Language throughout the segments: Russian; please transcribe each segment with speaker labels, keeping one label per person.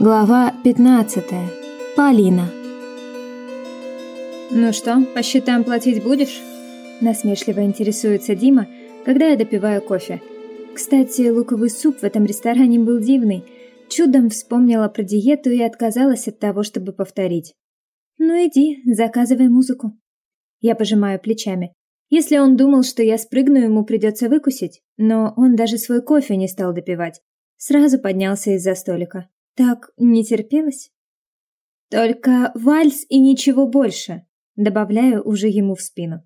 Speaker 1: Глава 15. Полина.
Speaker 2: «Ну что, по счетам платить будешь?» Насмешливо интересуется Дима, когда я допиваю кофе. Кстати, луковый суп в этом ресторане был дивный. Чудом вспомнила про диету и отказалась от того, чтобы повторить. «Ну иди, заказывай музыку». Я пожимаю плечами. Если он думал, что я спрыгну, ему придется выкусить, но он даже свой кофе не стал допивать. Сразу поднялся из-за столика. Так не терпелось? Только вальс и ничего больше, добавляю уже ему в спину.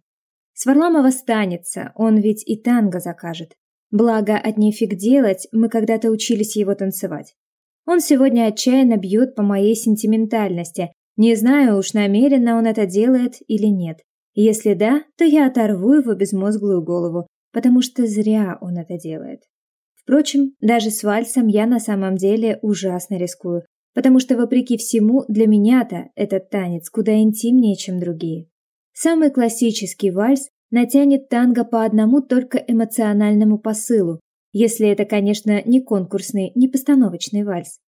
Speaker 2: С Варламова он ведь и танго закажет. Благо, от нефиг делать, мы когда-то учились его танцевать. Он сегодня отчаянно бьет по моей сентиментальности. Не знаю уж, намеренно он это делает или нет. Если да, то я оторву его безмозглую голову, потому что зря он это делает. Впрочем, даже с вальсом я на самом деле ужасно рискую, потому что, вопреки всему, для меня-то этот танец куда интимнее, чем другие. Самый классический вальс натянет танго по одному только эмоциональному посылу, если это, конечно, не конкурсный, не постановочный вальс.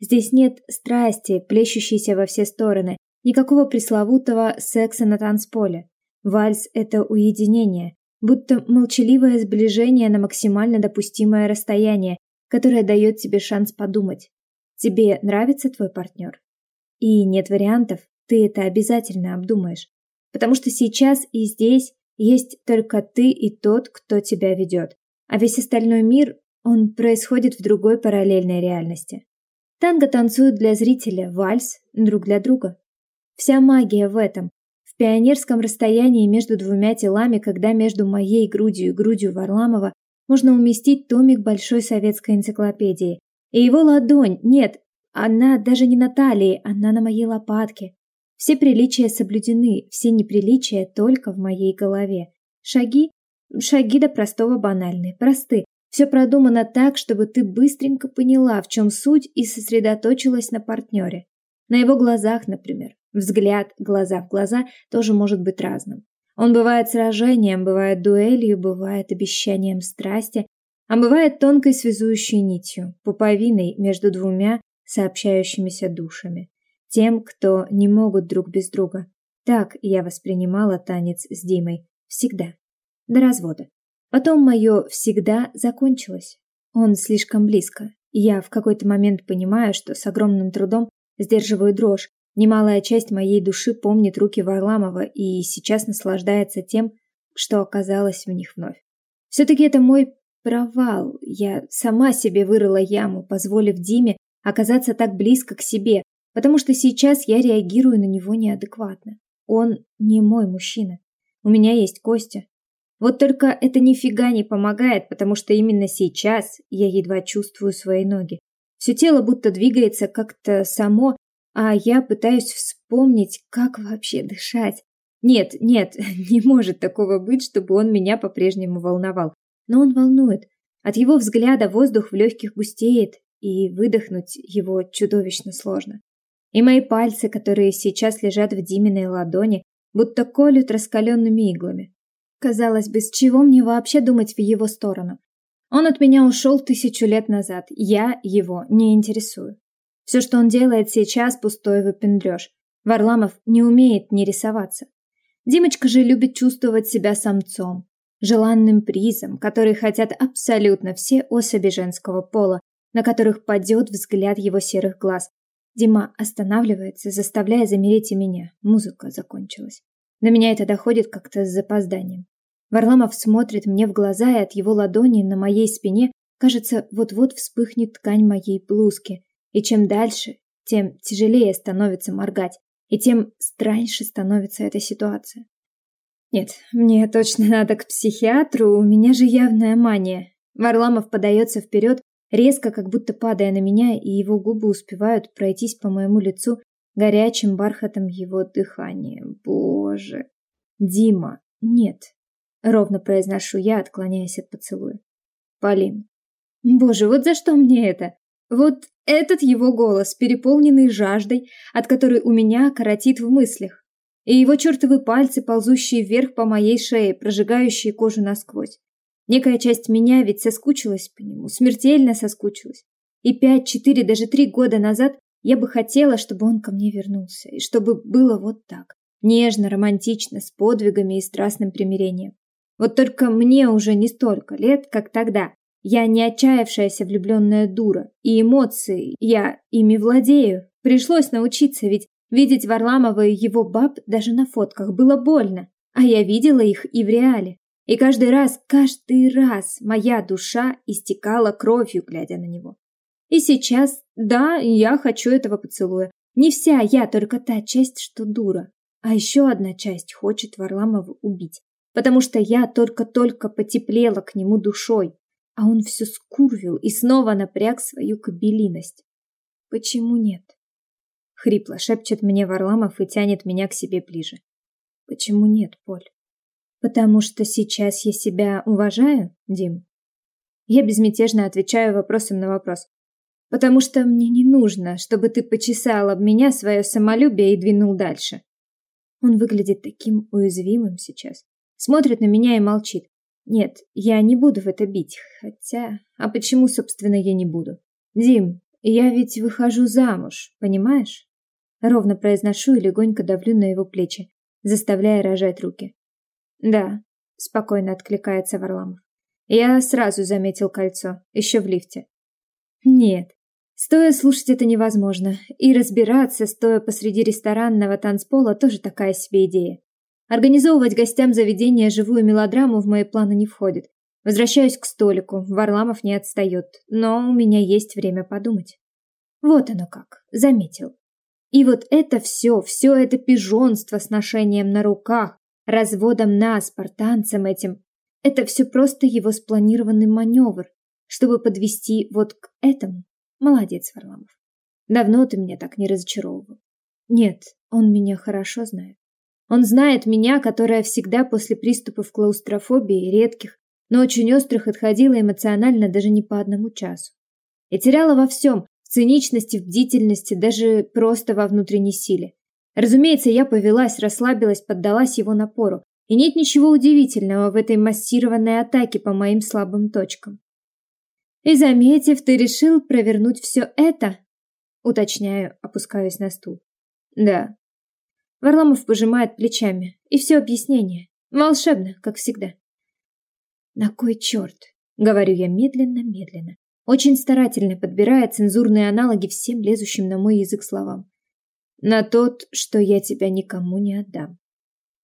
Speaker 2: Здесь нет страсти, плещущейся во все стороны, никакого пресловутого секса на танцполе. Вальс – это уединение, будто молчаливое сближение на максимально допустимое расстояние, которое дает тебе шанс подумать. Тебе нравится твой партнер? И нет вариантов, ты это обязательно обдумаешь. Потому что сейчас и здесь есть только ты и тот, кто тебя ведет. А весь остальной мир, он происходит в другой параллельной реальности. Танго танцуют для зрителя, вальс друг для друга. Вся магия в этом, пионерском расстоянии между двумя телами, когда между моей грудью и грудью Варламова можно уместить томик большой советской энциклопедии. И его ладонь, нет, она даже не на талии, она на моей лопатке. Все приличия соблюдены, все неприличия только в моей голове. Шаги? Шаги до простого банальные, просты. Все продумано так, чтобы ты быстренько поняла, в чем суть, и сосредоточилась на партнере. На его глазах, например. Взгляд, глаза в глаза тоже может быть разным. Он бывает сражением, бывает дуэлью, бывает обещанием страсти, а бывает тонкой связующей нитью, пуповиной между двумя сообщающимися душами. Тем, кто не могут друг без друга. Так я воспринимала танец с Димой. Всегда. До развода. Потом мое «всегда» закончилось. Он слишком близко. Я в какой-то момент понимаю, что с огромным трудом сдерживаю дрожь, Немалая часть моей души помнит руки Варламова и сейчас наслаждается тем, что оказалось в них вновь. Все-таки это мой провал. Я сама себе вырыла яму, позволив Диме оказаться так близко к себе, потому что сейчас я реагирую на него неадекватно. Он не мой мужчина. У меня есть Костя. Вот только это нифига не помогает, потому что именно сейчас я едва чувствую свои ноги. Все тело будто двигается как-то само, а я пытаюсь вспомнить, как вообще дышать. Нет, нет, не может такого быть, чтобы он меня по-прежнему волновал. Но он волнует. От его взгляда воздух в легких густеет, и выдохнуть его чудовищно сложно. И мои пальцы, которые сейчас лежат в Диминой ладони, будто колют раскаленными иглами. Казалось бы, с чего мне вообще думать в его сторону? Он от меня ушел тысячу лет назад, я его не интересую. Все, что он делает сейчас, пустой выпендрёж. Варламов не умеет не рисоваться. Димочка же любит чувствовать себя самцом, желанным призом, который хотят абсолютно все особи женского пола, на которых падет взгляд его серых глаз. Дима останавливается, заставляя замереть и меня. Музыка закончилась. На меня это доходит как-то с запозданием. Варламов смотрит мне в глаза, и от его ладони на моей спине, кажется, вот-вот вспыхнет ткань моей блузки. И чем дальше, тем тяжелее становится моргать, и тем страньше становится эта ситуация. Нет, мне точно надо к психиатру, у меня же явная мания. Варламов подается вперед, резко, как будто падая на меня, и его губы успевают пройтись по моему лицу горячим бархатом его дыхания. Боже. Дима, нет. Ровно произношу я, отклоняясь от поцелуя. Полин. Боже, вот за что мне это? Вот этот его голос, переполненный жаждой, от которой у меня коротит в мыслях, и его чертовы пальцы, ползущие вверх по моей шее, прожигающие кожу насквозь. Некая часть меня ведь соскучилась по нему, смертельно соскучилась. И пять, четыре, даже три года назад Я бы хотела, чтобы он ко мне вернулся, и чтобы было вот так. Нежно, романтично, с подвигами и страстным примирением. Вот только мне уже не столько лет, как тогда. Я не отчаявшаяся влюбленная дура, и эмоции, я ими владею. Пришлось научиться, ведь видеть Варламова и его баб даже на фотках было больно, а я видела их и в реале. И каждый раз, каждый раз моя душа истекала кровью, глядя на него. И сейчас, да, я хочу этого поцелуя. Не вся я, только та часть, что дура. А еще одна часть хочет Варламова убить потому что я только-только потеплела к нему душой, а он все скурвил и снова напряг свою кобелиность. Почему нет? Хрипло шепчет мне Варламов и тянет меня к себе ближе. Почему нет, Поль? Потому что сейчас я себя уважаю, Дим? Я безмятежно отвечаю вопросом на вопрос. Потому что мне не нужно, чтобы ты почесал об меня свое самолюбие и двинул дальше. Он выглядит таким уязвимым сейчас. Смотрит на меня и молчит. Нет, я не буду в это бить. Хотя... А почему, собственно, я не буду? Дим, я ведь выхожу замуж, понимаешь? Ровно произношу и легонько давлю на его плечи, заставляя рожать руки. Да, спокойно откликается Варламов. Я сразу заметил кольцо, еще в лифте. Нет, стоя слушать это невозможно. И разбираться, стоя посреди ресторанного танцпола, тоже такая себе идея. Организовывать гостям заведения живую мелодраму в мои планы не входит. Возвращаюсь к столику, Варламов не отстает, но у меня есть время подумать. Вот оно как, заметил. И вот это все, все это пижонство с ношением на руках, разводом на спартанцем этим, это все просто его спланированный маневр, чтобы подвести вот к этому. Молодец, Варламов. Давно ты меня так не разочаровывал. Нет, он меня хорошо знает. Он знает меня, которая всегда после приступов клаустрофобии, редких, но очень острых, отходила эмоционально даже не по одному часу. И теряла во всем, в циничности, в бдительности, даже просто во внутренней силе. Разумеется, я повелась, расслабилась, поддалась его напору. И нет ничего удивительного в этой массированной атаке по моим слабым точкам. И заметив, ты решил провернуть все это? Уточняю, опускаюсь на стул. Да, Варламов пожимает плечами. И все объяснение. Волшебно, как всегда. На кой черт? Говорю я медленно-медленно. Очень старательно подбирая цензурные аналоги всем лезущим на мой язык словам. На тот, что я тебя никому не отдам.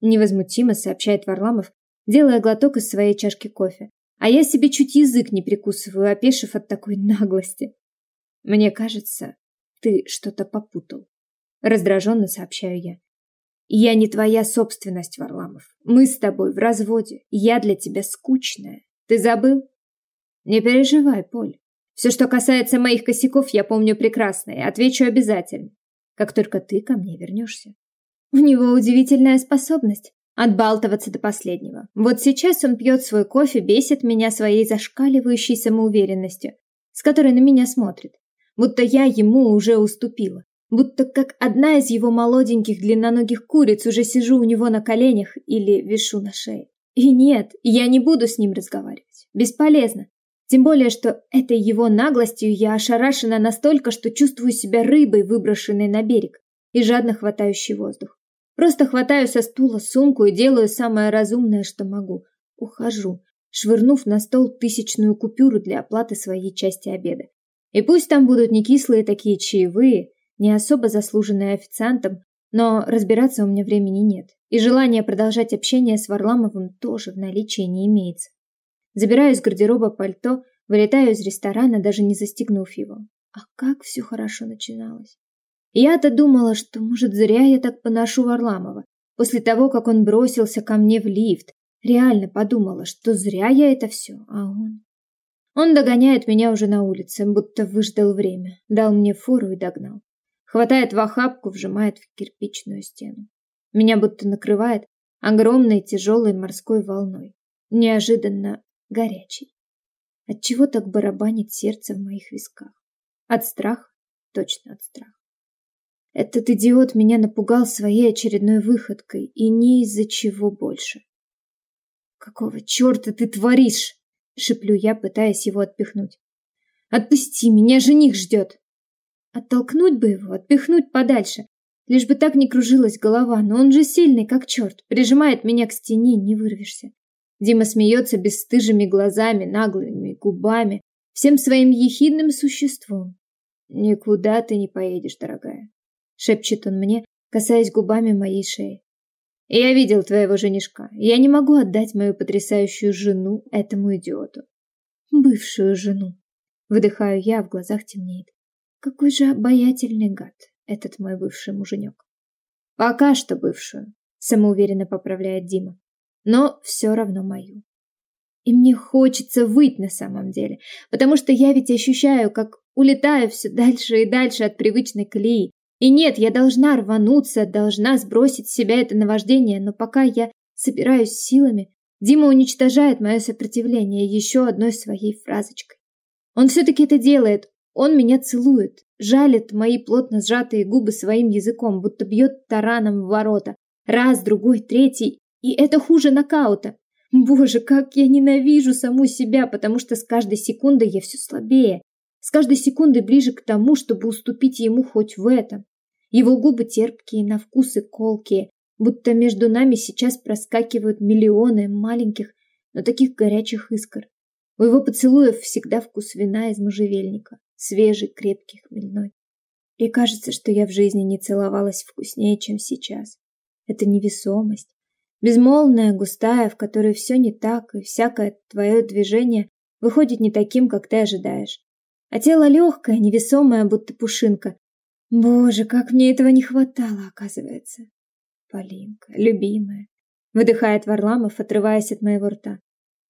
Speaker 2: Невозмутимо сообщает Варламов, делая глоток из своей чашки кофе. А я себе чуть язык не прикусываю, опешив от такой наглости. Мне кажется, ты что-то попутал. Раздраженно сообщаю я. Я не твоя собственность, Варламов. Мы с тобой в разводе. Я для тебя скучная. Ты забыл? Не переживай, Поль. Все, что касается моих косяков, я помню прекрасно и отвечу обязательно, как только ты ко мне вернешься. У него удивительная способность отбалтываться до последнего. Вот сейчас он пьет свой кофе, бесит меня своей зашкаливающей самоуверенностью, с которой на меня смотрит, будто я ему уже уступила будто как одна из его молоденьких длинноногих куриц уже сижу у него на коленях или вишу на шее. И нет, я не буду с ним разговаривать. Бесполезно. Тем более, что этой его наглостью я ошарашена настолько, что чувствую себя рыбой, выброшенной на берег и жадно хватающей воздух. Просто хватаю со стула сумку и делаю самое разумное, что могу. Ухожу, швырнув на стол тысячную купюру для оплаты своей части обеда. И пусть там будут не кислые такие чаевые, не особо заслуженная официантом, но разбираться у меня времени нет. И желания продолжать общение с Варламовым тоже в наличии не имеется. Забираю из гардероба пальто, вылетаю из ресторана, даже не застегнув его. А как все хорошо начиналось. Я-то думала, что, может, зря я так поношу Варламова. После того, как он бросился ко мне в лифт, реально подумала, что зря я это все, а он... Он догоняет меня уже на улице, будто выждал время, дал мне фору и догнал. Хватает в охапку, вжимает в кирпичную стену. Меня будто накрывает огромной тяжелой морской волной. Неожиданно горячей. Отчего так барабанит сердце в моих висках? От страха? Точно от страха. Этот идиот меня напугал своей очередной выходкой, и не из-за чего больше. «Какого черта ты творишь?» — шеплю я, пытаясь его отпихнуть. «Отпусти, меня жених ждет!» Оттолкнуть бы его, отпихнуть подальше. Лишь бы так не кружилась голова, но он же сильный, как черт. Прижимает меня к стене, не вырвешься. Дима смеется бесстыжими глазами, наглыми губами, всем своим ехидным существом. «Никуда ты не поедешь, дорогая», — шепчет он мне, касаясь губами моей шеи. «Я видел твоего женишка. Я не могу отдать мою потрясающую жену этому идиоту». «Бывшую жену», — выдыхаю я, в глазах темнеет. «Какой же обаятельный гад этот мой бывший муженек». «Пока что бывшую», — самоуверенно поправляет Дима. «Но все равно мою». И мне хочется выть на самом деле, потому что я ведь ощущаю, как улетаю все дальше и дальше от привычной колеи. И нет, я должна рвануться, должна сбросить с себя это наваждение, но пока я собираюсь силами, Дима уничтожает мое сопротивление еще одной своей фразочкой. Он все-таки это делает, он меня целует, жалит мои плотно сжатые губы своим языком, будто бьет тараном в ворота. Раз, другой, третий, и это хуже нокаута. Боже, как я ненавижу саму себя, потому что с каждой секундой я все слабее. С каждой секундой ближе к тому, чтобы уступить ему хоть в этом. Его губы терпкие, на вкус и колкие, будто между нами сейчас проскакивают миллионы маленьких, но таких горячих искр. У его поцелуев всегда вкус вина из можжевельника, свежий, крепкий, хмельной. И кажется, что я в жизни не целовалась вкуснее, чем сейчас. Это невесомость, Безмолвная, густая, в которой все не так, и всякое твое движение выходит не таким, как ты ожидаешь. А тело легкое, невесомое, будто пушинка. Боже, как мне этого не хватало, оказывается. Полинка, любимая, выдыхает Варламов, отрываясь от моего рта.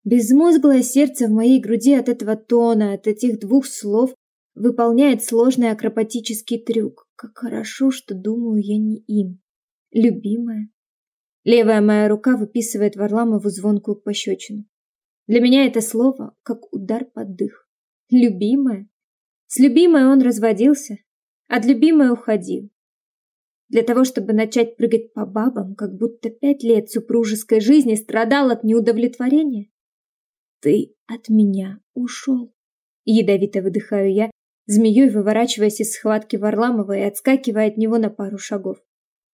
Speaker 2: Безмозглое сердце в моей груди от этого тона, от этих двух слов выполняет сложный акробатический трюк. Как хорошо, что думаю я не им. Любимая, Левая моя рука выписывает Варламову звонкую пощечину. Для меня это слово как удар под дых. Любимая? С любимой он разводился, от любимой уходил. Для того, чтобы начать прыгать по бабам, как будто пять лет супружеской жизни страдал от неудовлетворения. Ты от меня ушел. Ядовито выдыхаю я, змеей выворачиваясь из схватки Варламова и отскакивая от него на пару шагов.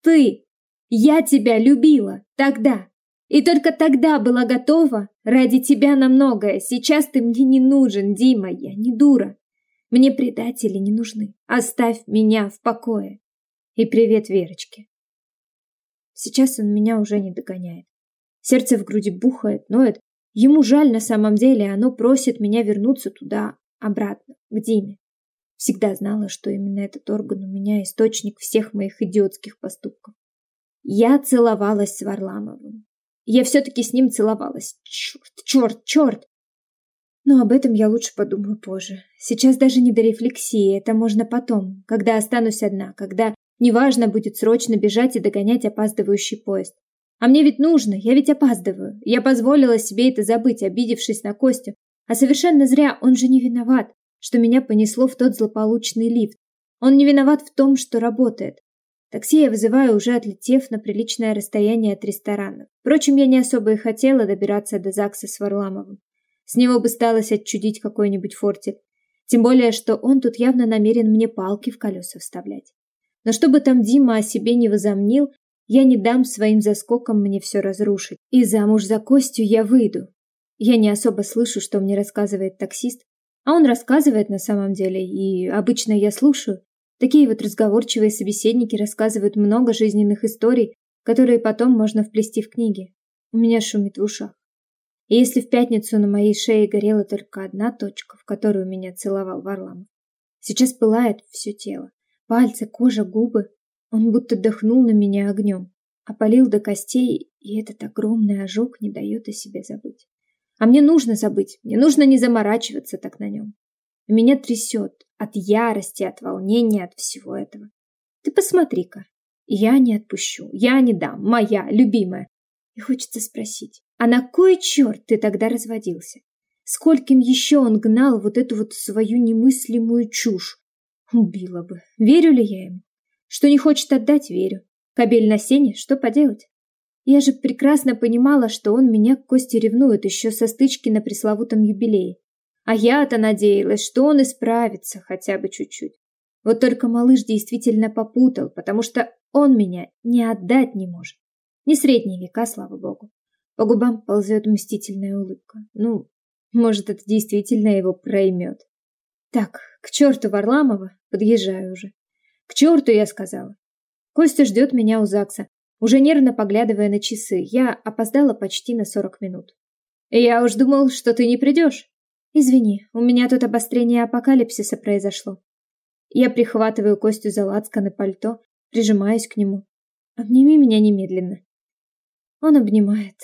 Speaker 2: Ты я тебя любила тогда. И только тогда была готова ради тебя на многое. Сейчас ты мне не нужен, Дима, я не дура. Мне предатели не нужны. Оставь меня в покое. И привет Верочке. Сейчас он меня уже не догоняет. Сердце в груди бухает, ноет. Ему жаль на самом деле, оно просит меня вернуться туда, обратно, к Диме. Всегда знала, что именно этот орган у меня источник всех моих идиотских поступков. Я целовалась с Варламовым. Я все-таки с ним целовалась. Черт, черт, черт. Но об этом я лучше подумаю позже. Сейчас даже не до рефлексии, это можно потом, когда останусь одна, когда неважно будет срочно бежать и догонять опаздывающий поезд. А мне ведь нужно, я ведь опаздываю. Я позволила себе это забыть, обидевшись на Костю. А совершенно зря, он же не виноват, что меня понесло в тот злополучный лифт. Он не виноват в том, что работает. Такси я вызываю, уже отлетев на приличное расстояние от ресторана. Впрочем, я не особо и хотела добираться до ЗАГСа с Варламовым. С него бы сталось отчудить какой-нибудь фортель. Тем более, что он тут явно намерен мне палки в колеса вставлять. Но чтобы там Дима о себе не возомнил, я не дам своим заскокам мне все разрушить. И замуж за Костю я выйду. Я не особо слышу, что мне рассказывает таксист, а он рассказывает на самом деле, и обычно я слушаю, Такие вот разговорчивые собеседники рассказывают много жизненных историй, которые потом можно вплести в книги. У меня шумит в ушах. И если в пятницу на моей шее горела только одна точка, в которую меня целовал Варламов, сейчас пылает все тело. Пальцы, кожа, губы. Он будто дохнул на меня огнем, опалил до костей, и этот огромный ожог не дает о себе забыть. А мне нужно забыть, мне нужно не заморачиваться так на нем. Меня трясет, от ярости, от волнения, от всего этого. Ты посмотри-ка. Я не отпущу, я не дам, моя, любимая. И хочется спросить, а на кой черт ты тогда разводился? Скольким еще он гнал вот эту вот свою немыслимую чушь? Убила бы. Верю ли я ему? Что не хочет отдать, верю. Кобель на сене, что поделать? Я же прекрасно понимала, что он меня к Косте ревнует еще со стычки на пресловутом юбилее. А я-то надеялась, что он исправится хотя бы чуть-чуть. Вот только малыш действительно попутал, потому что он меня не отдать не может. Не средние века, слава богу. По губам ползет мстительная улыбка. Ну, может, это действительно его проймет. Так, к черту Варламова, подъезжаю уже. К черту, я сказала. Костя ждет меня у ЗАГСа, уже нервно поглядывая на часы. Я опоздала почти на сорок минут. Я уж думал, что ты не придешь. Извини, у меня тут обострение апокалипсиса произошло. Я прихватываю Костю за лацканы пальто, прижимаюсь к нему. Обними меня немедленно. Он обнимает.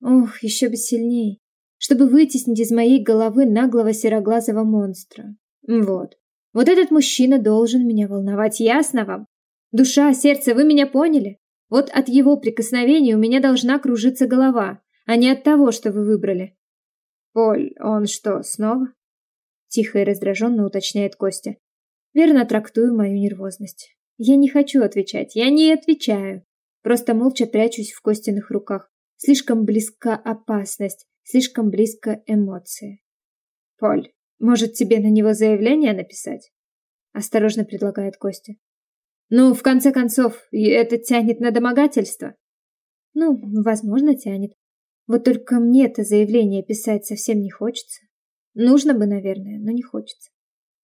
Speaker 2: Ох, еще бы сильней. Чтобы вытеснить из моей головы наглого сероглазого монстра. Вот. Вот этот мужчина должен меня волновать, ясно вам? Душа, сердце, вы меня поняли? Вот от его прикосновений у меня должна кружиться голова, а не от того, что вы выбрали. Поль, он что, снова? Тихо и раздраженно уточняет Костя. Верно трактую мою нервозность. Я не хочу отвечать, я не отвечаю. Просто молча прячусь в Костиных руках. Слишком близка опасность, слишком близко эмоции. Поль, может тебе на него заявление написать? Осторожно предлагает Костя. Ну, в конце концов, это тянет на домогательство. Ну, возможно, тянет. Вот только мне это заявление писать совсем не хочется. Нужно бы, наверное, но не хочется.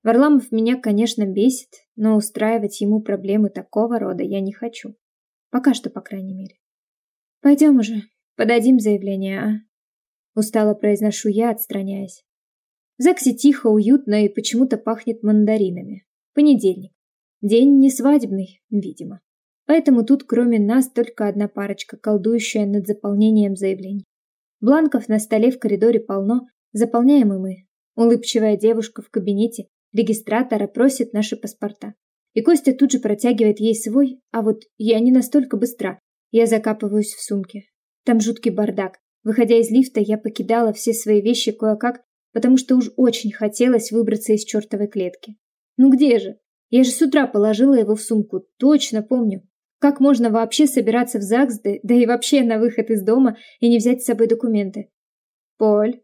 Speaker 2: Варламов меня, конечно, бесит, но устраивать ему проблемы такого рода я не хочу. Пока что, по крайней мере. Пойдем уже, подадим заявление, а? Устало произношу я, отстраняясь. В ЗАГСе тихо, уютно и почему-то пахнет мандаринами. Понедельник. День не свадебный, видимо. Поэтому тут кроме нас только одна парочка, колдующая над заполнением заявлений. Бланков на столе в коридоре полно, заполняем и мы. Улыбчивая девушка в кабинете регистратора просит наши паспорта. И Костя тут же протягивает ей свой, а вот я не настолько быстра. Я закапываюсь в сумке. Там жуткий бардак. Выходя из лифта, я покидала все свои вещи кое-как, потому что уж очень хотелось выбраться из чертовой клетки. Ну где же? Я же с утра положила его в сумку, точно помню. Как можно вообще собираться в ЗАГС, да, и вообще на выход из дома и не взять с собой документы? Поль,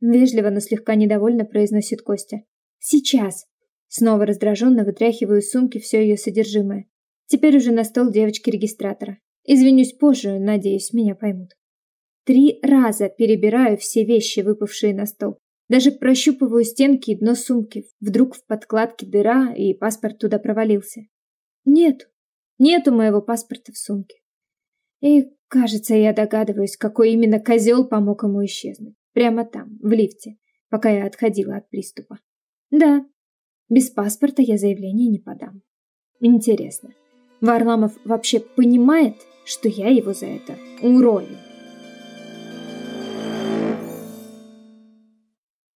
Speaker 2: вежливо, но слегка недовольно произносит Костя. Сейчас. Снова раздраженно вытряхиваю из сумки все ее содержимое. Теперь уже на стол девочки-регистратора. Извинюсь позже, надеюсь, меня поймут. Три раза перебираю все вещи, выпавшие на стол. Даже прощупываю стенки и дно сумки. Вдруг в подкладке дыра, и паспорт туда провалился. Нету. Нету моего паспорта в сумке. И, кажется, я догадываюсь, какой именно козел помог ему исчезнуть. Прямо там, в лифте, пока я отходила от приступа. Да, без паспорта я заявление не подам. Интересно, Варламов вообще понимает, что я его за это урою?